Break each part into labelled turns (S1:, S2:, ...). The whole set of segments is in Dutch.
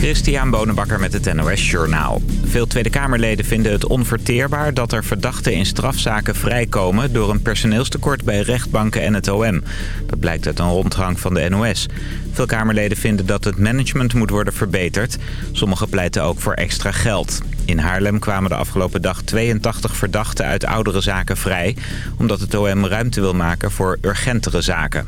S1: Christian Bonenbakker met het NOS Journaal. Veel Tweede Kamerleden vinden het onverteerbaar dat er verdachten in strafzaken vrijkomen... door een personeelstekort bij rechtbanken en het OM. Dat blijkt uit een rondgang van de NOS. Veel Kamerleden vinden dat het management moet worden verbeterd. Sommigen pleiten ook voor extra geld. In Haarlem kwamen de afgelopen dag 82 verdachten uit oudere zaken vrij... omdat het OM ruimte wil maken voor urgentere zaken.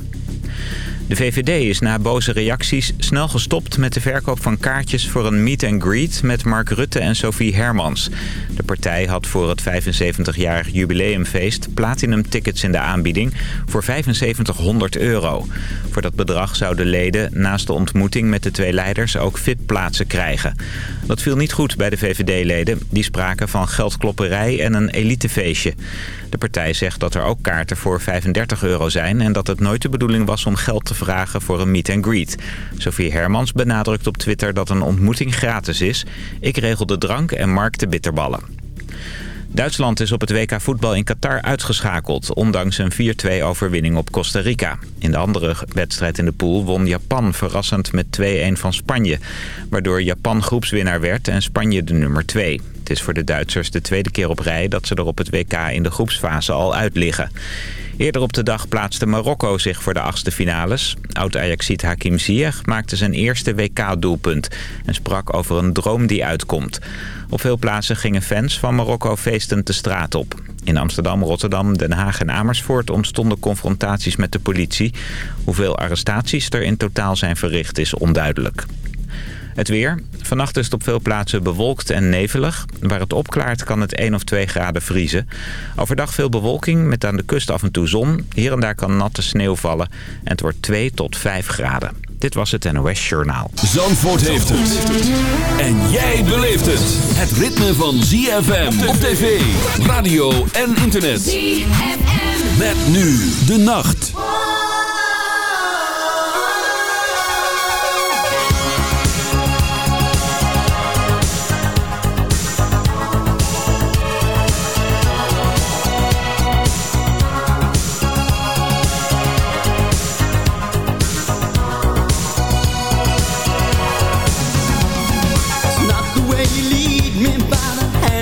S1: De VVD is na boze reacties snel gestopt met de verkoop van kaartjes voor een meet and greet met Mark Rutte en Sophie Hermans. De partij had voor het 75-jarig jubileumfeest platinum tickets in de aanbieding voor 7500 euro. Voor dat bedrag zouden leden naast de ontmoeting met de twee leiders ook VIP-plaatsen krijgen. Dat viel niet goed bij de VVD-leden. Die spraken van geldklopperij en een elitefeestje. De partij zegt dat er ook kaarten voor 35 euro zijn... en dat het nooit de bedoeling was om geld te vragen voor een meet and greet. Sophie Hermans benadrukt op Twitter dat een ontmoeting gratis is. Ik regel de drank en Mark de bitterballen. Duitsland is op het WK voetbal in Qatar uitgeschakeld... ondanks een 4-2 overwinning op Costa Rica. In de andere wedstrijd in de pool won Japan verrassend met 2-1 van Spanje... waardoor Japan groepswinnaar werd en Spanje de nummer 2. Het is voor de Duitsers de tweede keer op rij dat ze er op het WK in de groepsfase al uit liggen. Eerder op de dag plaatste Marokko zich voor de achtste finales. Oud-Ajaxiet Hakim Ziyech maakte zijn eerste WK-doelpunt... en sprak over een droom die uitkomt. Op veel plaatsen gingen fans van Marokko feestend de straat op. In Amsterdam, Rotterdam, Den Haag en Amersfoort ontstonden confrontaties met de politie. Hoeveel arrestaties er in totaal zijn verricht is onduidelijk. Het weer. Vannacht is het op veel plaatsen bewolkt en nevelig. Waar het opklaart kan het 1 of 2 graden vriezen. Overdag veel bewolking met aan de kust af en toe zon. Hier en daar kan natte sneeuw vallen. En het wordt 2 tot 5 graden. Dit was het NOS Journaal.
S2: Zandvoort heeft het. En jij beleeft het. Het ritme van ZFM op tv, radio en internet. ZFM. Met nu de nacht.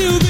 S3: to be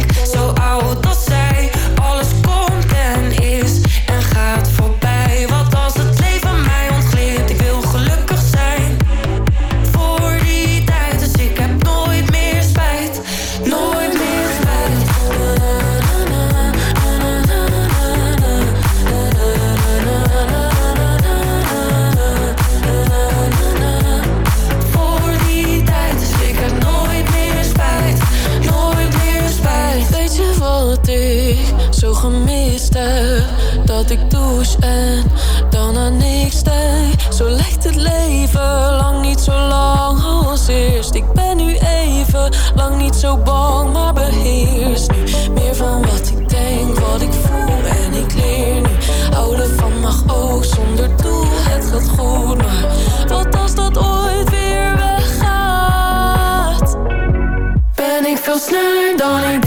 S4: zo bang, maar beheers nu meer van wat ik denk, wat ik voel en ik leer nu. Houden van mag ook zonder doel, het gaat goed, maar wat als dat ooit weer weggaat? Ben ik veel sneller dan ik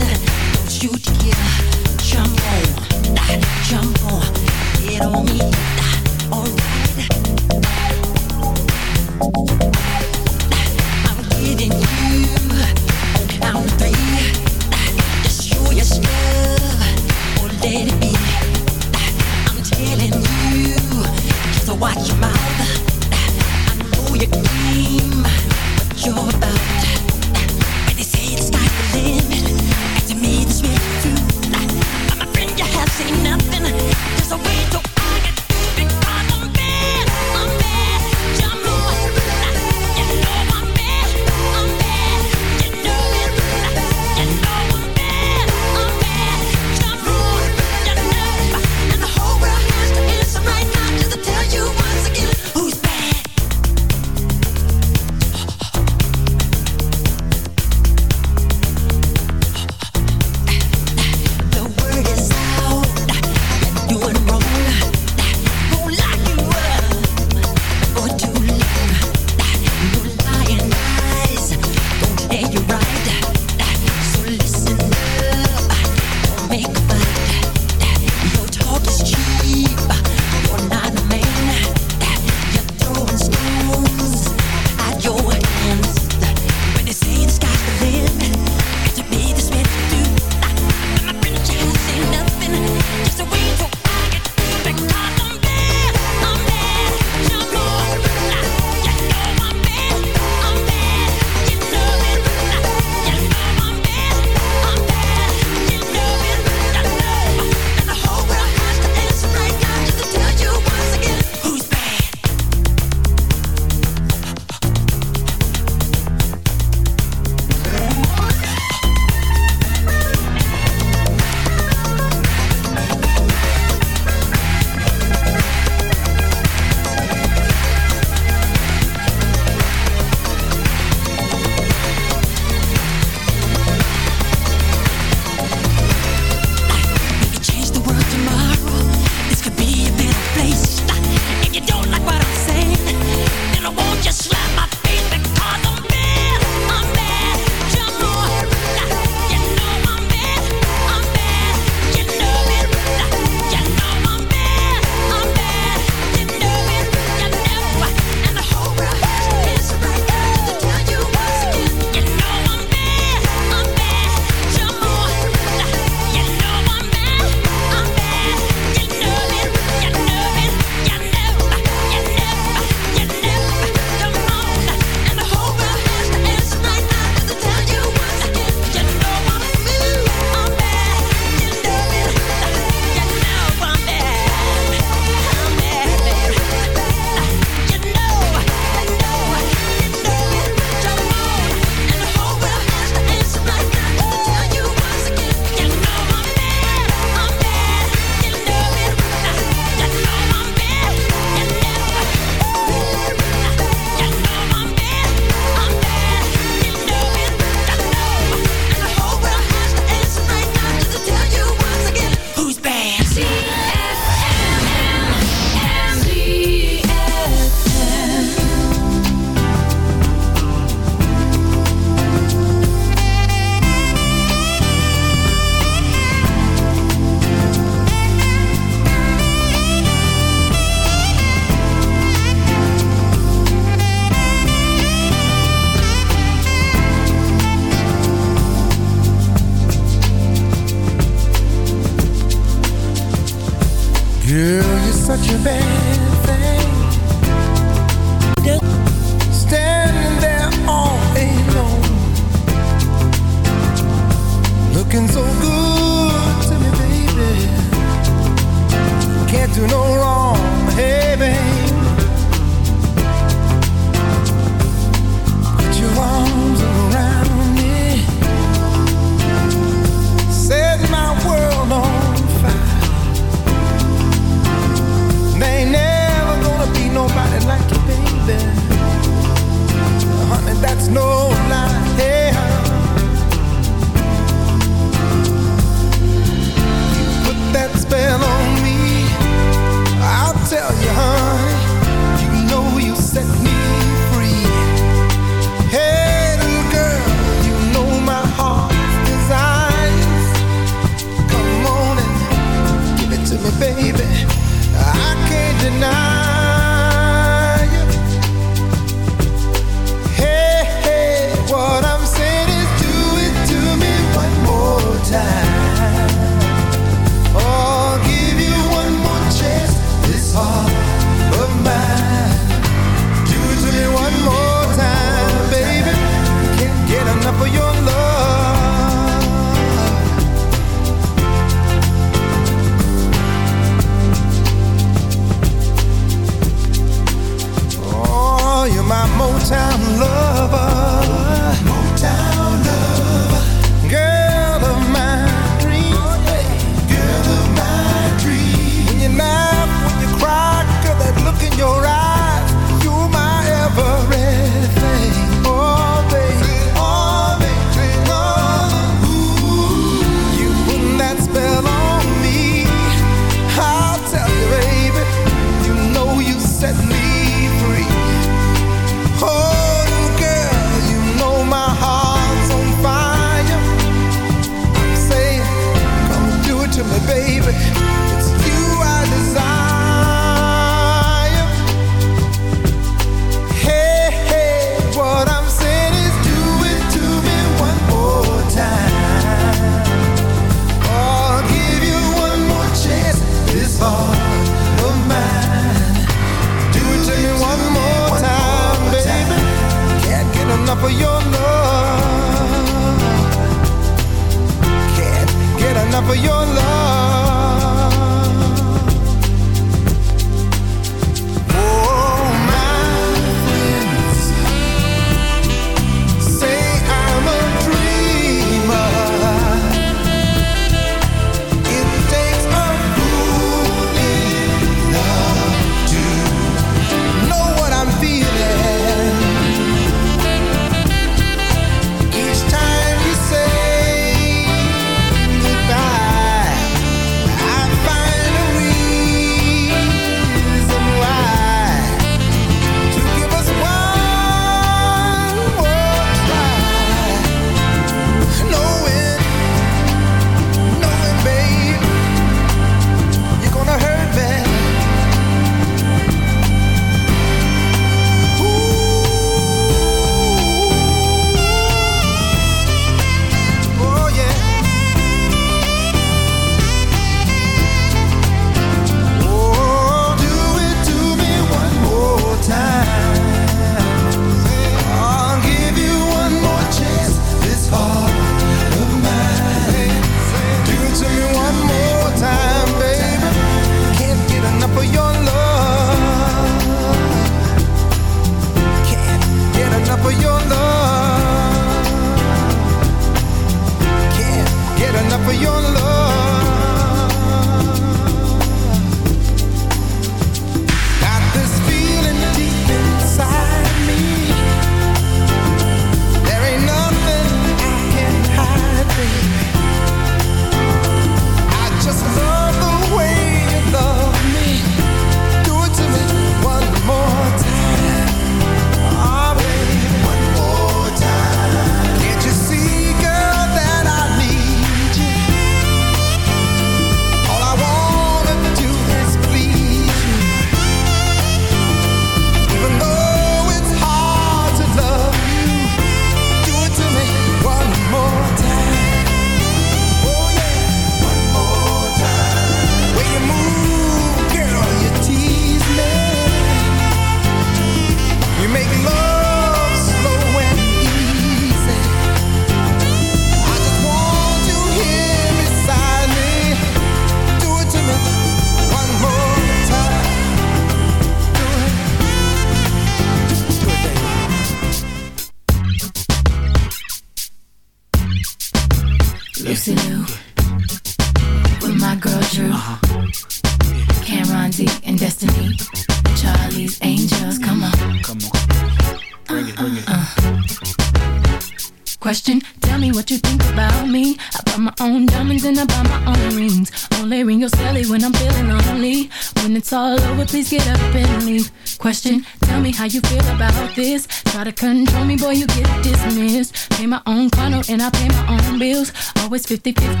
S5: 50-50.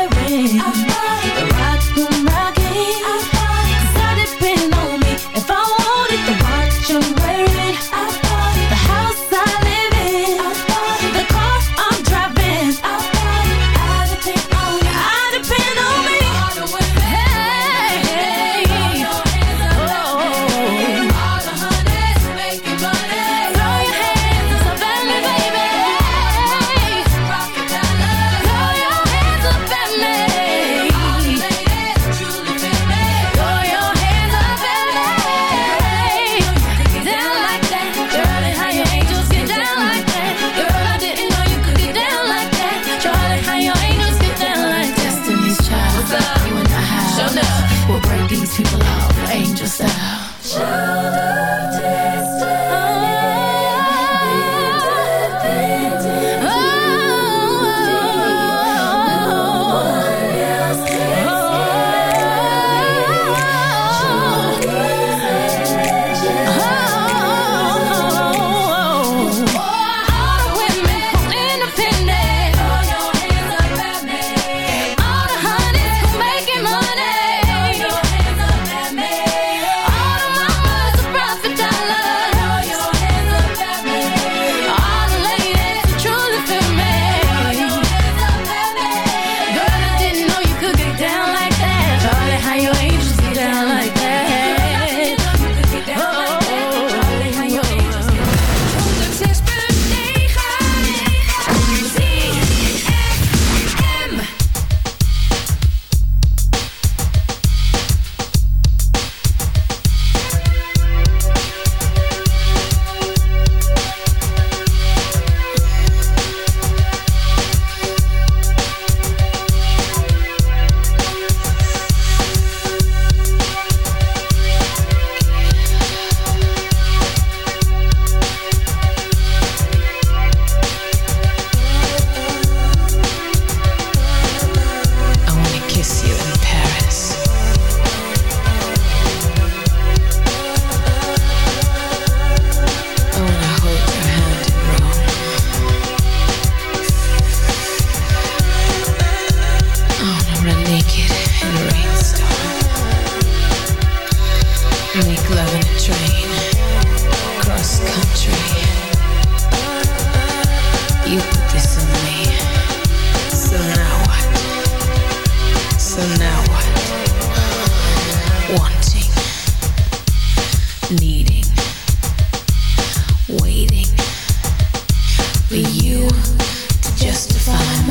S6: needing, waiting for you to justify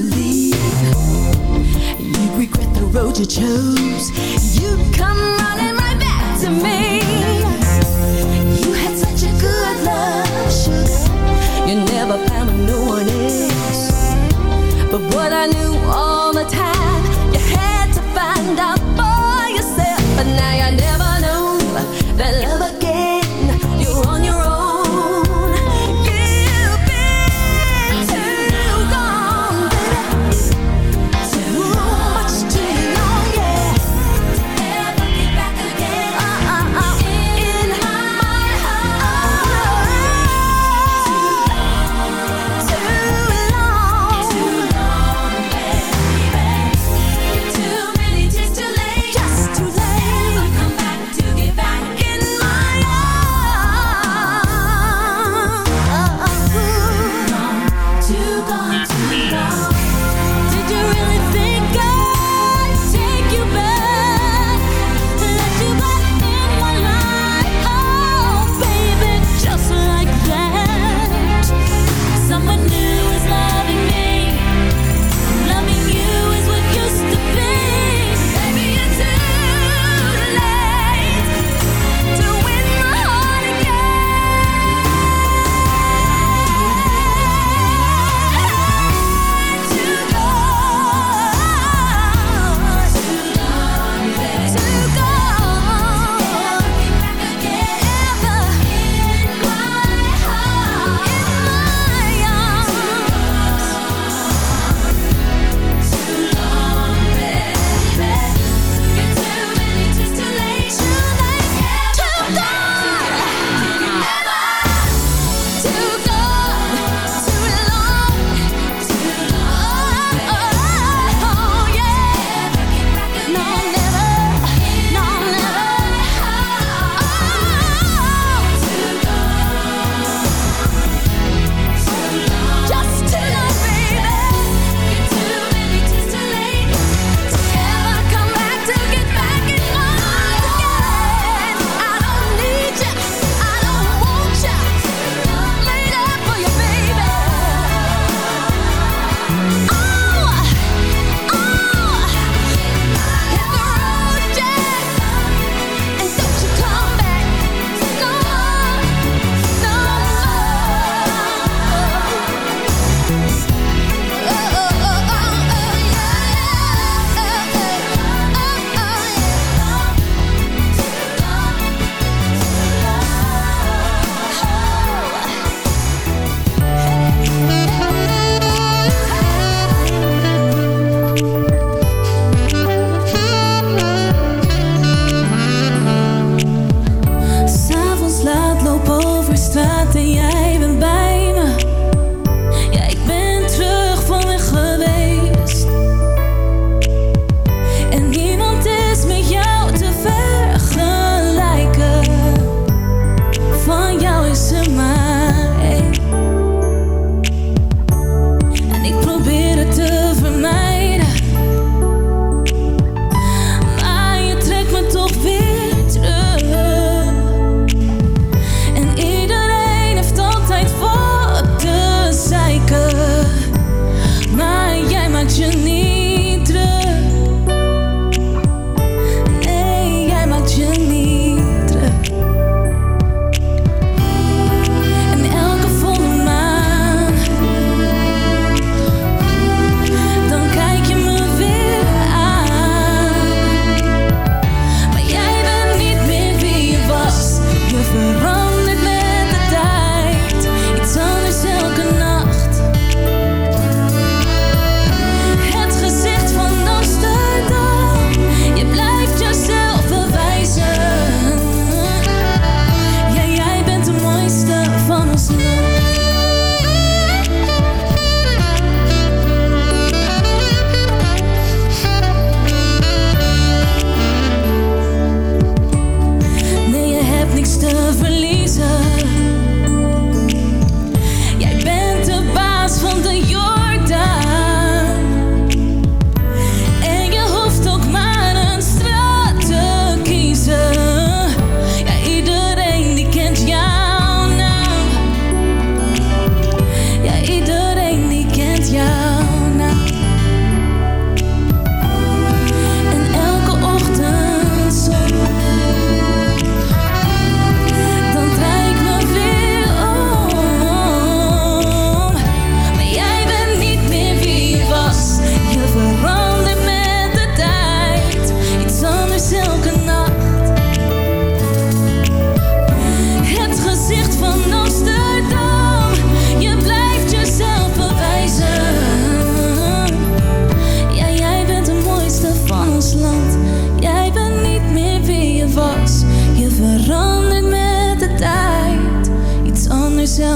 S7: to leave. You regret the road you chose. You come running right back to me. You had such a good love, sugar. You never found no one else. But what I knew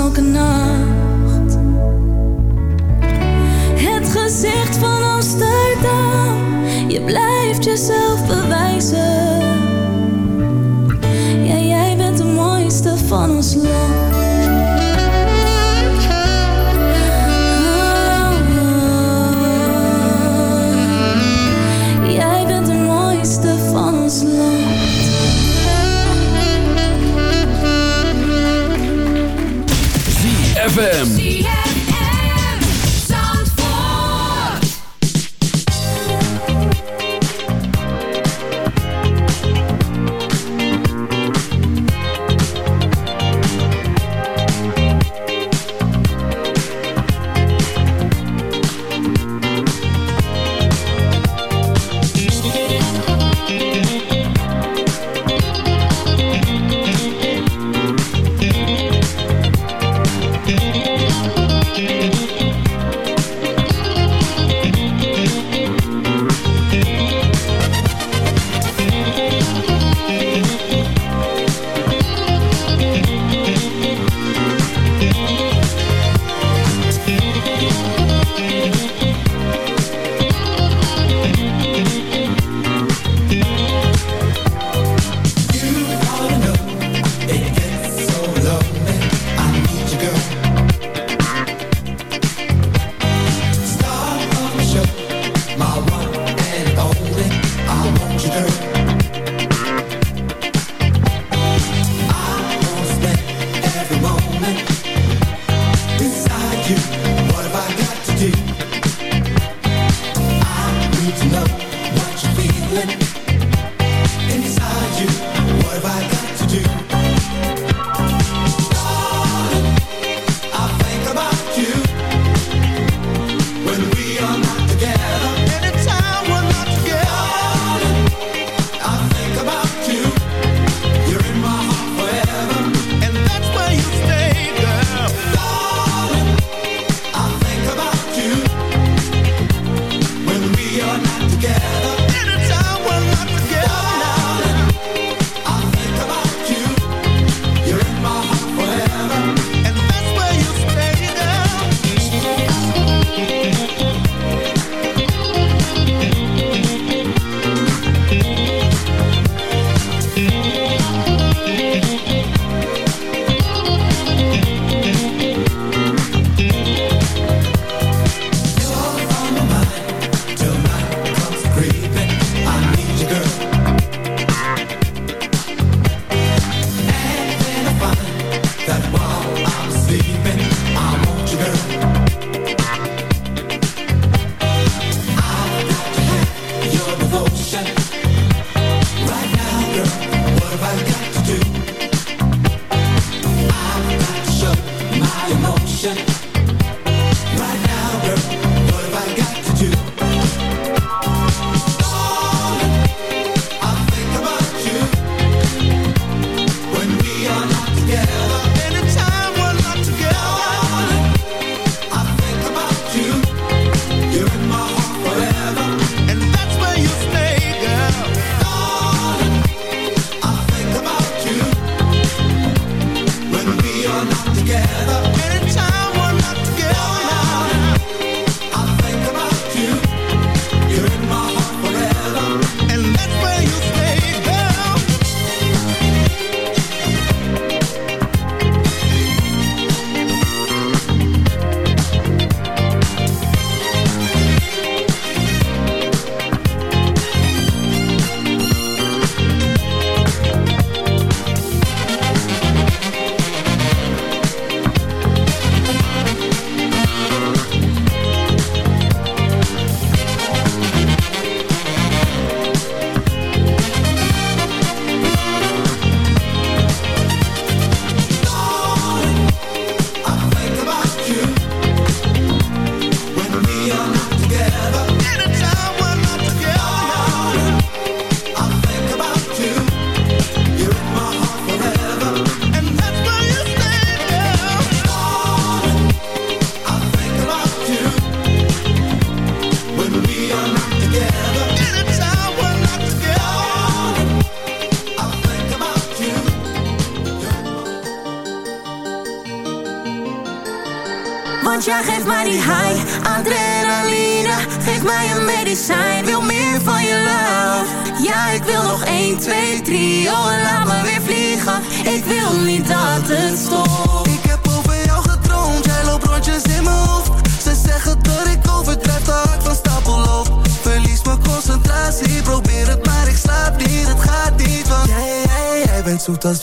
S8: elke nacht. Het gezicht van Amsterdam, je blijft jezelf bewijzen. Ja, jij bent de mooiste van ons land.
S7: consultas